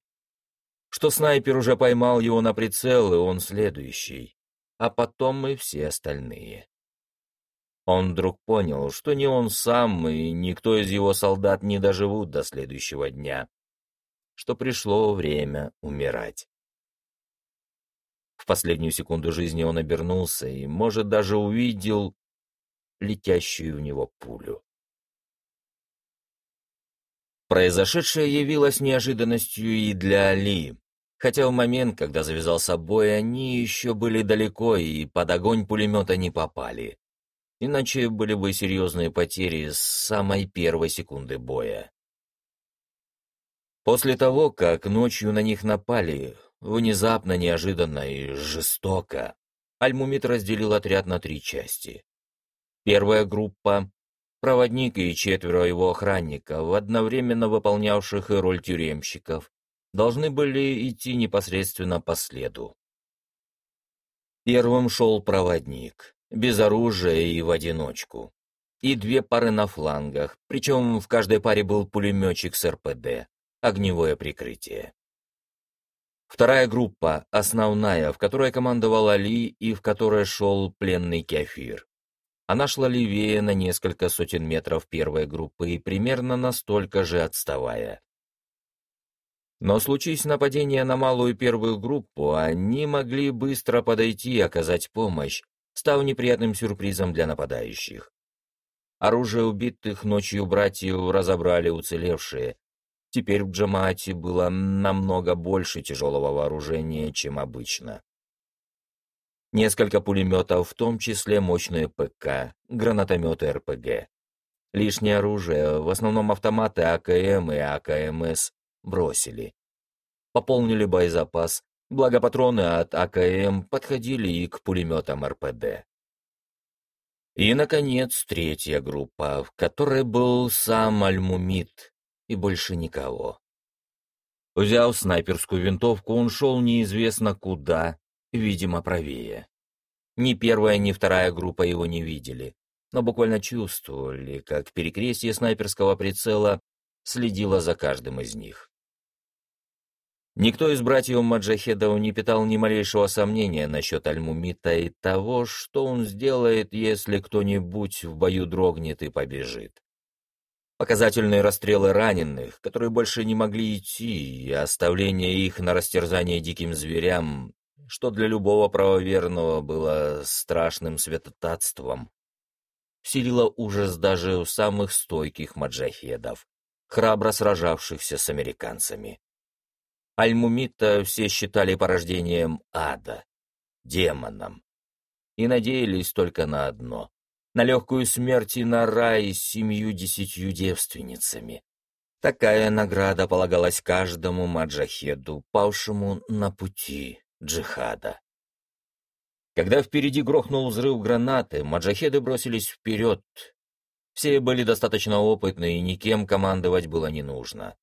Speaker 2: что снайпер уже поймал его на прицел, и он следующий, а потом и все остальные. Он вдруг понял, что ни он сам и никто из его солдат не доживут до следующего дня, что пришло время умирать. В последнюю секунду жизни он обернулся и, может, даже увидел летящую в него пулю. Произошедшее явилось неожиданностью и для Али, хотя в момент, когда завязался бой, они еще были далеко и под огонь пулемета не попали. Иначе были бы серьезные потери с самой первой секунды боя. После того, как ночью на них напали, внезапно, неожиданно и жестоко, Альмумит разделил отряд на три части. Первая группа Проводник и четверо его охранников, одновременно выполнявших роль тюремщиков, должны были идти непосредственно по следу. Первым шел проводник, без оружия и в одиночку. И две пары на флангах, причем в каждой паре был пулеметчик с РПД, огневое прикрытие. Вторая группа, основная, в которой командовал Али и в которой шел пленный Кефир. Она шла левее на несколько сотен метров первой группы и примерно настолько же отставая. Но случись нападение на малую первую группу, они могли быстро подойти и оказать помощь, став неприятным сюрпризом для нападающих. Оружие убитых ночью братьев разобрали уцелевшие, Теперь в Джамаате было намного больше тяжелого вооружения, чем обычно. Несколько пулеметов, в том числе мощные ПК, гранатометы РПГ. Лишнее оружие, в основном автоматы АКМ и АКМС, бросили. Пополнили боезапас, благо патроны от АКМ подходили и к пулеметам РПД. И, наконец, третья группа, в которой был сам Альмумит, и больше никого. Взяв снайперскую винтовку, он шел неизвестно куда, видимо, правее. Ни первая, ни вторая группа его не видели, но буквально чувствовали, как перекрестие снайперского прицела следило за каждым из них. Никто из братьев Маджахедов не питал ни малейшего сомнения насчет Альмумита и того, что он сделает, если кто-нибудь в бою дрогнет и побежит. Показательные расстрелы раненых, которые больше не могли идти, и оставление их на растерзание диким зверям, что для любого правоверного было страшным святотатством, вселило ужас даже у самых стойких маджахедов, храбро сражавшихся с американцами. Альмумита все считали порождением ада, демоном, и надеялись только на одно на легкую смерть и на рай с семью-десятью девственницами. Такая награда полагалась каждому маджахеду, павшему на пути джихада. Когда впереди грохнул взрыв гранаты, маджахеды бросились вперед. Все были достаточно опытны, и никем командовать было не нужно.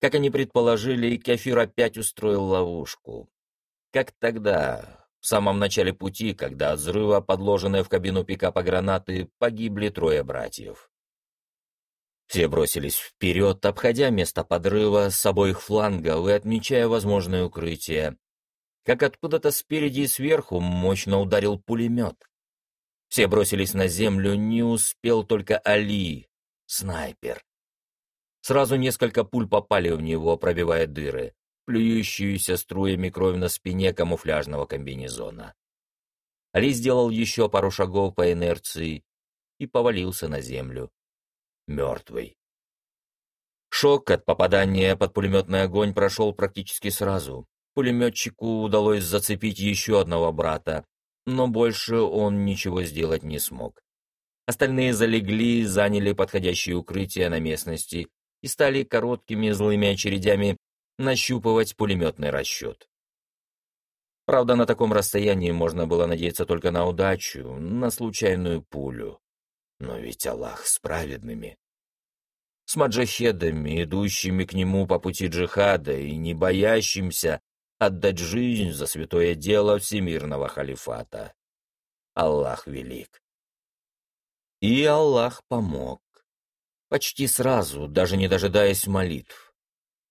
Speaker 2: Как они предположили, Кефир опять устроил ловушку. Как тогда, в самом начале пути, когда от взрыва, подложенные в кабину пикапа гранаты, погибли трое братьев. Все бросились вперед, обходя место подрыва с обоих флангов и отмечая возможное укрытие. Как откуда-то спереди и сверху мощно ударил пулемет. Все бросились на землю, не успел только Али, снайпер. Сразу несколько пуль попали в него, пробивая дыры плюющуюся струями кровь на спине камуфляжного комбинезона. Али сделал еще пару шагов по инерции и повалился на землю. Мертвый. Шок от попадания под пулеметный огонь прошел практически сразу. Пулеметчику удалось зацепить еще одного брата, но больше он ничего сделать не смог. Остальные залегли, заняли подходящее укрытие на местности и стали короткими злыми очередями нащупывать пулеметный расчет. Правда, на таком расстоянии можно было надеяться только на удачу, на случайную пулю. Но ведь Аллах с праведными. С маджахедами, идущими к нему по пути джихада и не боящимся отдать жизнь за святое дело всемирного халифата. Аллах велик. И Аллах помог. Почти сразу, даже не дожидаясь молитв.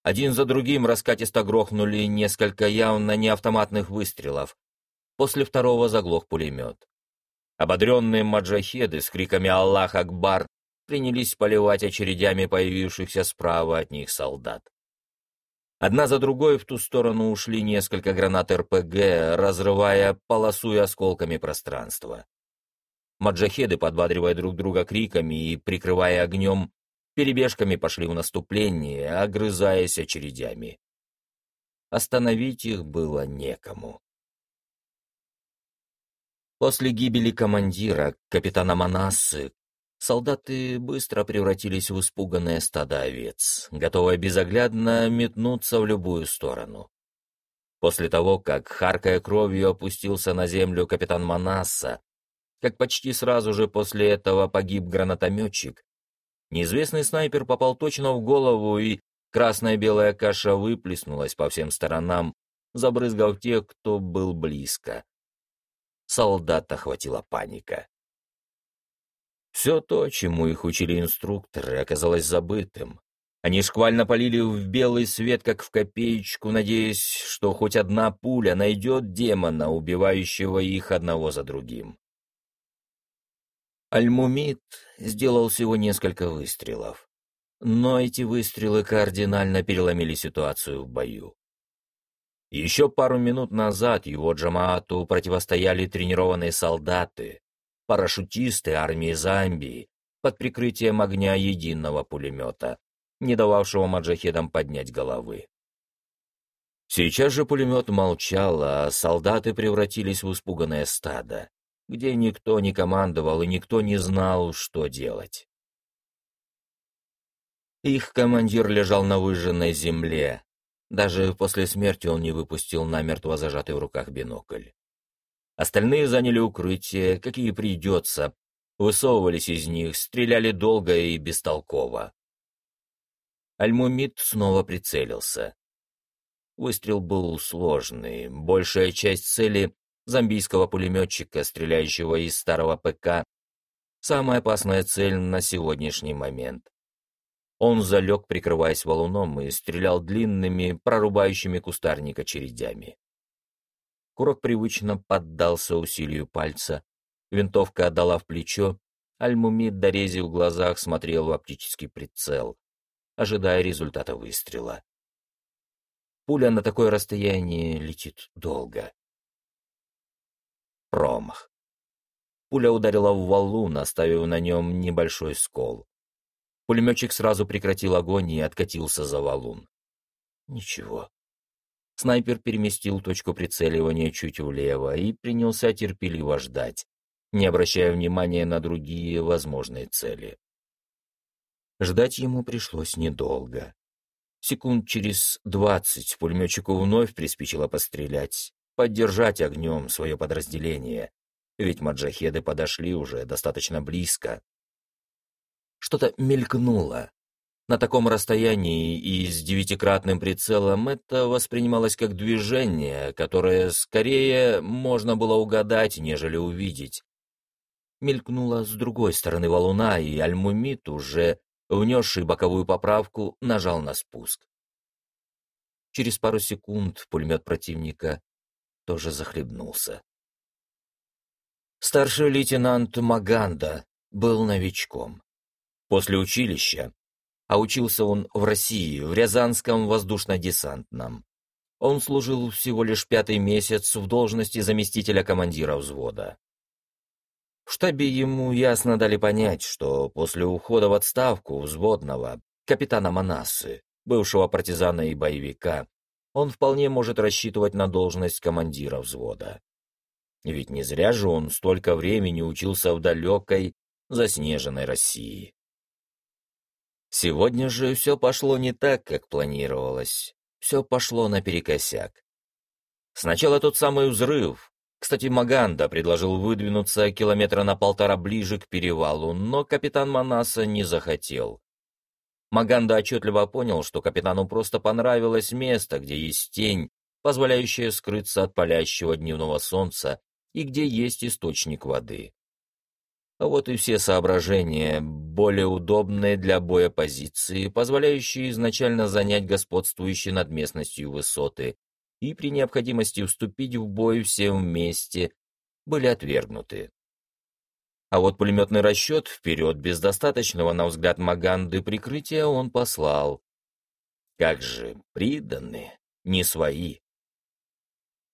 Speaker 2: Один за другим раскатисто грохнули несколько явно не автоматных выстрелов. После второго заглох пулемет. Ободренные маджахеды с криками «Аллах Акбар» принялись поливать очередями появившихся справа от них солдат. Одна за другой в ту сторону ушли несколько гранат РПГ, разрывая полосу и осколками пространства. Маджахеды, подбадривая друг друга криками и прикрывая огнем, перебежками пошли в наступление, огрызаясь очередями. Остановить их было некому. После гибели командира, капитана Манассы, солдаты быстро превратились в испуганное стадо овец, готовое безоглядно метнуться в любую сторону. После того, как, харкая кровью, опустился на землю капитан Манасса, как почти сразу же после этого погиб гранатометчик, Неизвестный снайпер попал точно в голову, и красная-белая каша выплеснулась по всем сторонам, забрызгав тех, кто был близко. солдат охватила паника. Все то, чему их учили инструкторы, оказалось забытым. Они шквально полили в белый свет, как в копеечку, надеясь, что хоть одна пуля найдет демона, убивающего их одного за другим. Альмумид сделал всего несколько выстрелов. Но эти выстрелы кардинально переломили ситуацию в бою. Еще пару минут назад его Джамаату противостояли тренированные солдаты, парашютисты армии Замбии под прикрытием огня единого пулемета, не дававшего маджахедам поднять головы. Сейчас же пулемет молчал, а солдаты превратились в испуганное стадо, где никто не командовал и никто не знал, что делать. Их командир лежал на выжженной земле. Даже после смерти он не выпустил намертво зажатый в руках бинокль. Остальные заняли укрытие, какие придется, высовывались из них, стреляли долго и бестолково. Альмумид снова прицелился. Выстрел был сложный, большая часть цели зомбийского пулеметчика, стреляющего из старого ПК, самая опасная цель на сегодняшний момент. Он залег, прикрываясь валуном, и стрелял длинными, прорубающими кустарника чередями. Курок привычно поддался усилию пальца, винтовка отдала в плечо, Альмумид, дорезив в глазах, смотрел в оптический прицел, ожидая результата выстрела. Пуля на такое расстояние летит долго. Промах. Пуля ударила в валун, оставив на нем небольшой скол. Пулеметчик сразу прекратил огонь и откатился за валун. Ничего. Снайпер переместил точку прицеливания чуть влево и принялся терпеливо ждать, не обращая внимания на другие возможные цели. Ждать ему пришлось недолго. Секунд через двадцать пулеметчику вновь приспичило пострелять, поддержать огнем свое подразделение, ведь маджахеды подошли уже достаточно близко. Что-то мелькнуло. На таком расстоянии и с девятикратным прицелом это воспринималось как движение, которое скорее можно было угадать, нежели увидеть. Мелькнуло с другой стороны валуна, и Альмумит, уже внесший боковую поправку, нажал на спуск. Через пару секунд пулемет противника тоже захлебнулся. Старший лейтенант Маганда был новичком. После училища, а учился он в России, в Рязанском воздушно-десантном. Он служил всего лишь пятый месяц в должности заместителя командира взвода. В штабе ему ясно дали понять, что после ухода в отставку взводного, капитана Манасы, бывшего партизана и боевика, он вполне может рассчитывать на должность командира взвода. Ведь не зря же он столько времени учился в далекой, заснеженной России. Сегодня же все пошло не так, как планировалось. Все пошло наперекосяк. Сначала тот самый взрыв, кстати, Маганда предложил выдвинуться километра на полтора ближе к перевалу, но капитан Манаса не захотел. Маганда отчетливо понял, что капитану просто понравилось место, где есть тень, позволяющая скрыться от палящего дневного солнца и где есть источник воды. Вот и все соображения, более удобные для боя позиции, позволяющие изначально занять господствующие над местностью высоты, и при необходимости вступить в бой все вместе, были отвергнуты. А вот пулеметный расчет вперед без достаточного, на взгляд Маганды, прикрытия он послал. Как же приданные, не свои.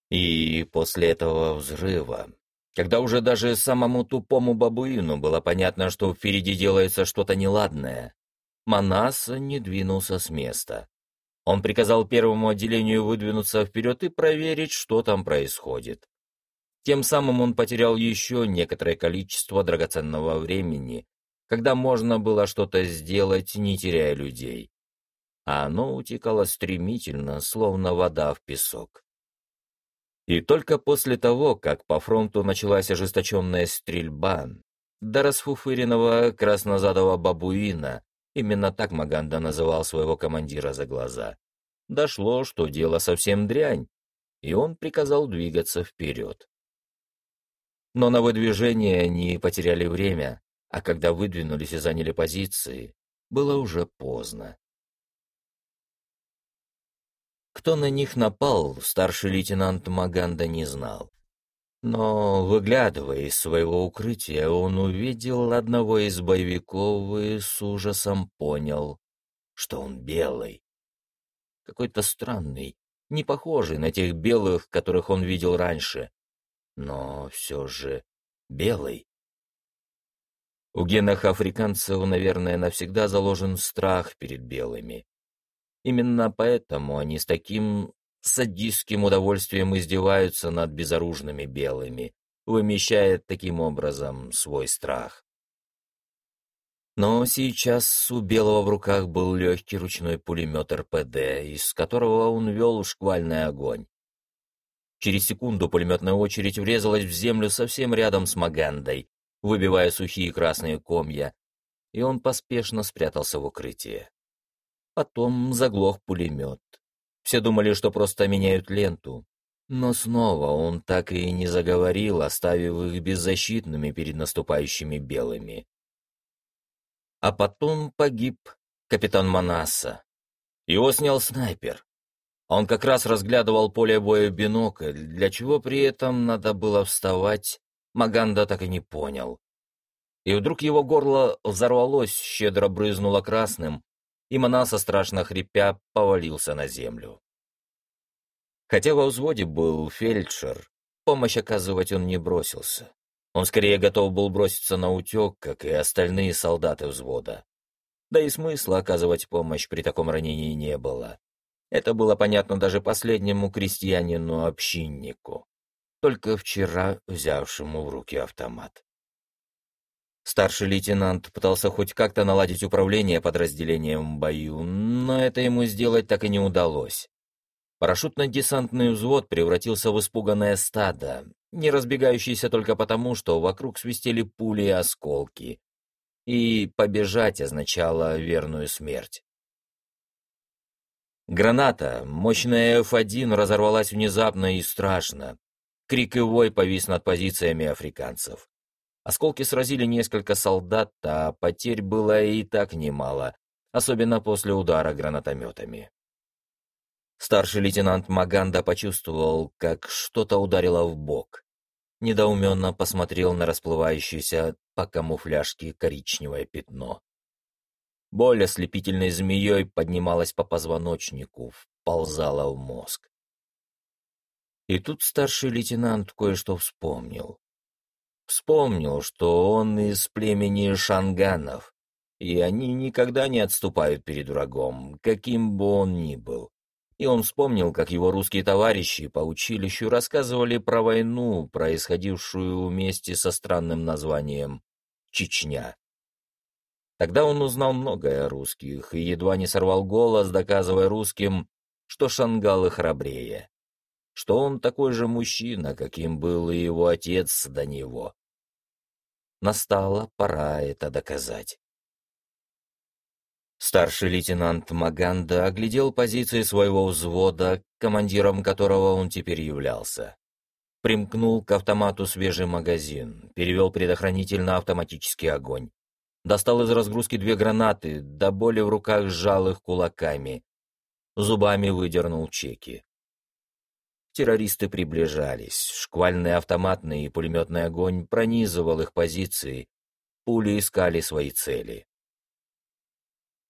Speaker 2: И после этого взрыва, когда уже даже самому тупому бабуину было понятно, что впереди делается что-то неладное, Манаса не двинулся с места. Он приказал первому отделению выдвинуться вперед и проверить, что там происходит. Тем самым он потерял еще некоторое количество драгоценного времени, когда можно было что-то сделать, не теряя людей. А оно утекало стремительно, словно вода в песок. И только после того, как по фронту началась ожесточенная стрельба, до расфуфыренного краснозадого бабуина Именно так Маганда называл своего командира за глаза. Дошло, что дело совсем дрянь, и он приказал двигаться вперед. Но на выдвижение они потеряли время, а когда выдвинулись и заняли позиции, было уже поздно. Кто на них напал, старший лейтенант Маганда не знал. Но, выглядывая из своего укрытия, он увидел одного из боевиков и с ужасом понял, что он белый. Какой-то странный, не похожий на тех белых, которых он видел раньше, но все же белый. У генах африканцев, наверное, навсегда заложен страх перед белыми. Именно поэтому они с таким садистским удовольствием издеваются над безоружными белыми, вымещая таким образом свой страх. Но сейчас у Белого в руках был легкий ручной пулемет РПД, из которого он вел шквальный огонь. Через секунду пулеметная очередь врезалась в землю совсем рядом с Магандой, выбивая сухие красные комья, и он поспешно спрятался в укрытие. Потом заглох пулемет. Все думали, что просто меняют ленту. Но снова он так и не заговорил, оставив их беззащитными перед наступающими белыми. А потом погиб капитан Манаса. Его снял снайпер. Он как раз разглядывал поле боя бинокль, для чего при этом надо было вставать, Маганда так и не понял. И вдруг его горло взорвалось, щедро брызнуло красным, и Манаса, страшно хрипя, повалился на землю. Хотя во взводе был фельдшер, помощь оказывать он не бросился. Он скорее готов был броситься на утек, как и остальные солдаты взвода. Да и смысла оказывать помощь при таком ранении не было. Это было понятно даже последнему крестьянину-общиннику, только вчера взявшему в руки автомат. Старший лейтенант пытался хоть как-то наладить управление подразделением в бою, но это ему сделать так и не удалось. Парашютно-десантный взвод превратился в испуганное стадо, не разбегающийся только потому, что вокруг свистели пули и осколки. И побежать означало верную смерть. Граната, мощная F1, разорвалась внезапно и страшно. Крик и вой повис над позициями африканцев. Осколки сразили несколько солдат, а потерь было и так немало, особенно после удара гранатометами. Старший лейтенант Маганда почувствовал, как что-то ударило в бок. Недоуменно посмотрел на расплывающееся по камуфляжке коричневое пятно. Боль ослепительной змеей поднималась по позвоночнику, вползала в мозг. И тут старший лейтенант кое-что вспомнил. Вспомнил, что он из племени шанганов, и они никогда не отступают перед врагом, каким бы он ни был и он вспомнил, как его русские товарищи по училищу рассказывали про войну, происходившую вместе со странным названием «Чечня». Тогда он узнал многое о русских и едва не сорвал голос, доказывая русским, что шангалы храбрее, что он такой же мужчина, каким был и его отец до него. Настала пора это доказать. Старший лейтенант Маганда оглядел позиции своего взвода, командиром которого он теперь являлся. Примкнул к автомату свежий магазин, перевел предохранитель на автоматический огонь. Достал из разгрузки две гранаты, до боли в руках сжал их кулаками. Зубами выдернул чеки. Террористы приближались. Шквальный автоматный и пулеметный огонь пронизывал их позиции. Пули искали свои цели.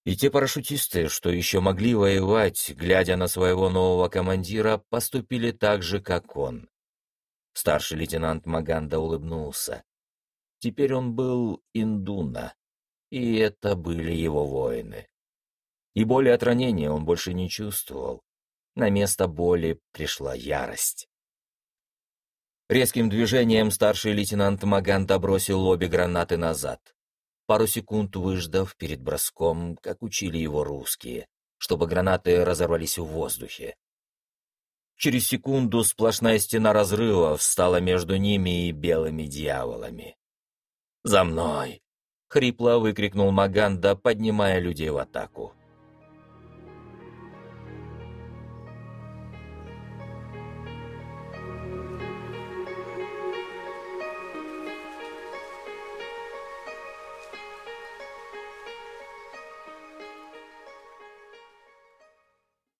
Speaker 2: И те парашютисты, что еще могли воевать, глядя на своего нового командира, поступили так же, как он. Старший лейтенант Маганда улыбнулся. Теперь он был Индуна, и это были его воины. И боли от ранения он больше не чувствовал. На место боли пришла ярость. Резким движением старший лейтенант Маганда бросил обе гранаты назад пару секунд выждав перед броском, как учили его русские, чтобы гранаты разорвались в воздухе. Через секунду сплошная стена разрыва встала между ними и белыми дьяволами. «За мной!» — хрипло выкрикнул Маганда, поднимая людей в атаку.